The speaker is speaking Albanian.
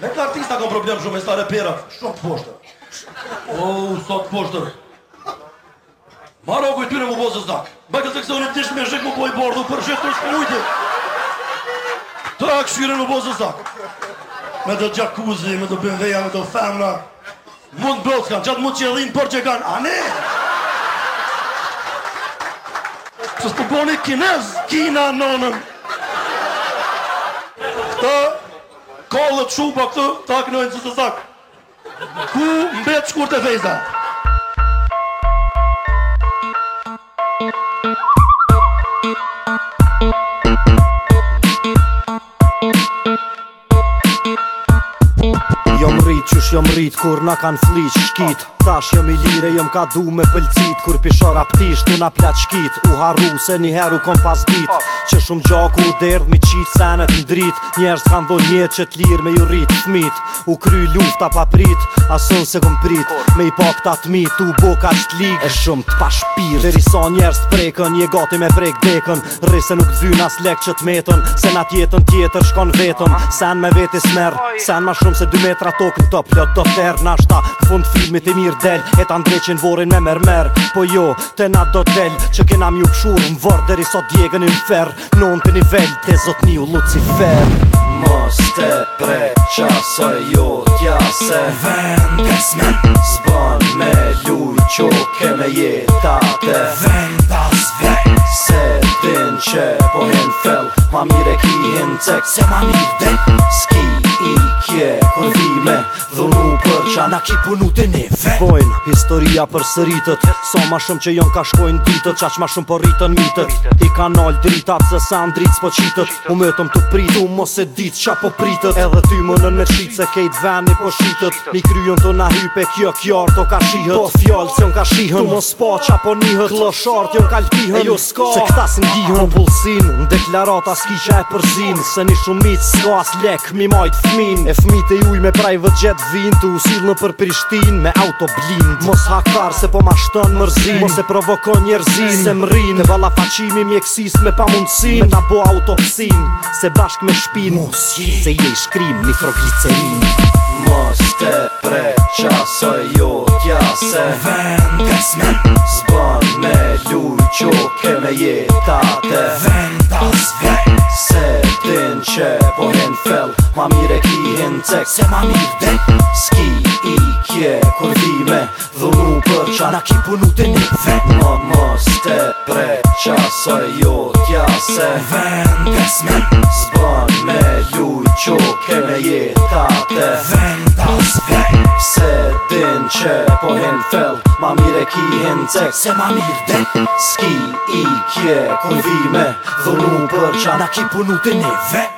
Me ka artista kom problem shumë, me sta repera. Shumë të poshtër. Oh sa të poshtër. Maro kuj ty në më bozë zakë. Me këtë të këtë unë të tishtë me shikë më poj bordu, për zhikë të shkë Të akë shkyre më bozë zakë. Me të gjakuzi, me të bëmveja, me të femra Mund bëtë kanë, gjatë mund që e linë për që kanë. A ne? Së së të boni kinez, kina nonën. Këta kallët shumë për po këtë, ta kënojnë së të zakë. Ku mbet shkurë të fejza? Jo më rritë, qësh jo më rritë, kur në kanë flitë, tash jëm i lire jëm ka du me pëlcit Kur pishar aptisht në na plat shkit U harru se një heru kom pas dit Që shumë gjaku u derdh mi qit senet në drit Njerës të kanë dhonjet që t'lir me ju rrit të U kry lufta pa prit, asun se kom prit Me i pak ta të u bo ka që t'lig E shumë të pashpirt Dheri sa njerës t'prekën, prekën, je gati me prek dekën Rri se nuk dhyn as lek që t'metën Se na tjetën tjetër shkon vetëm Sen me veti smer sen ma shumë se dy metra tokën të plët Do fer fund filmit e mirë mirë del E ta ndreqin vorin me mermer Po jo, të na do tel Që kena mju pshurë më vërë Deri sot djegën i më ferë Non të nivell të zot një u lucifer Mos të preqa Se jo tja se Vendes me Zban me luj që keme jetate Vendas vend Se din që po hin fell Ma mire ki hin cek Se ma mire dhe Ski i kje kur vime Dhunu Qa na ki punu të neve historia për sëritët Sa ma shumë që jon ka shkojnë ditët Qa që ma shumë për po rritën mitët I ka nalë dritat se sa ndritës po qitët U me tëm të pritu mos e ditë qa po pritët Edhe ty më nën me qitë se kejtë veni po shitët Mi kryon të na hype kjo kjarë të ka shihët Po fjallë që ka shihën Tu mos pa qa po nihët shartë jonë ka lpihën E jo s'ka Se këta s'ngihën deklarata e Se lek mi majt fmin E fmit e juj me praj vë gjet në për me auto blind Mos hakar se po mashton mërzin Mos e provokon njerëzin Se mrin Te vala faqimi mjekësis me pamundësin Me ta bo autopsin Se bashk me shpin Mos je Se je i shkrim një froglicerin Mos te pre qasë jo tja se Vendes me Zban me luj qo ke me jetate Vendas Se tin që po hen fel Ma mire ki hen cek Se ma mire Ski tje Kur dhime dhunu për qa na ki punu të një vet Ma mos te pre qa sa jo tja se Ven pesme Zban me luj qo ke me jetate Ven das Se din qe po hen fel Ma mire ki hen cek se ma mire de Ski i kje Kur dhime dhunu për qa na ki punu të një vet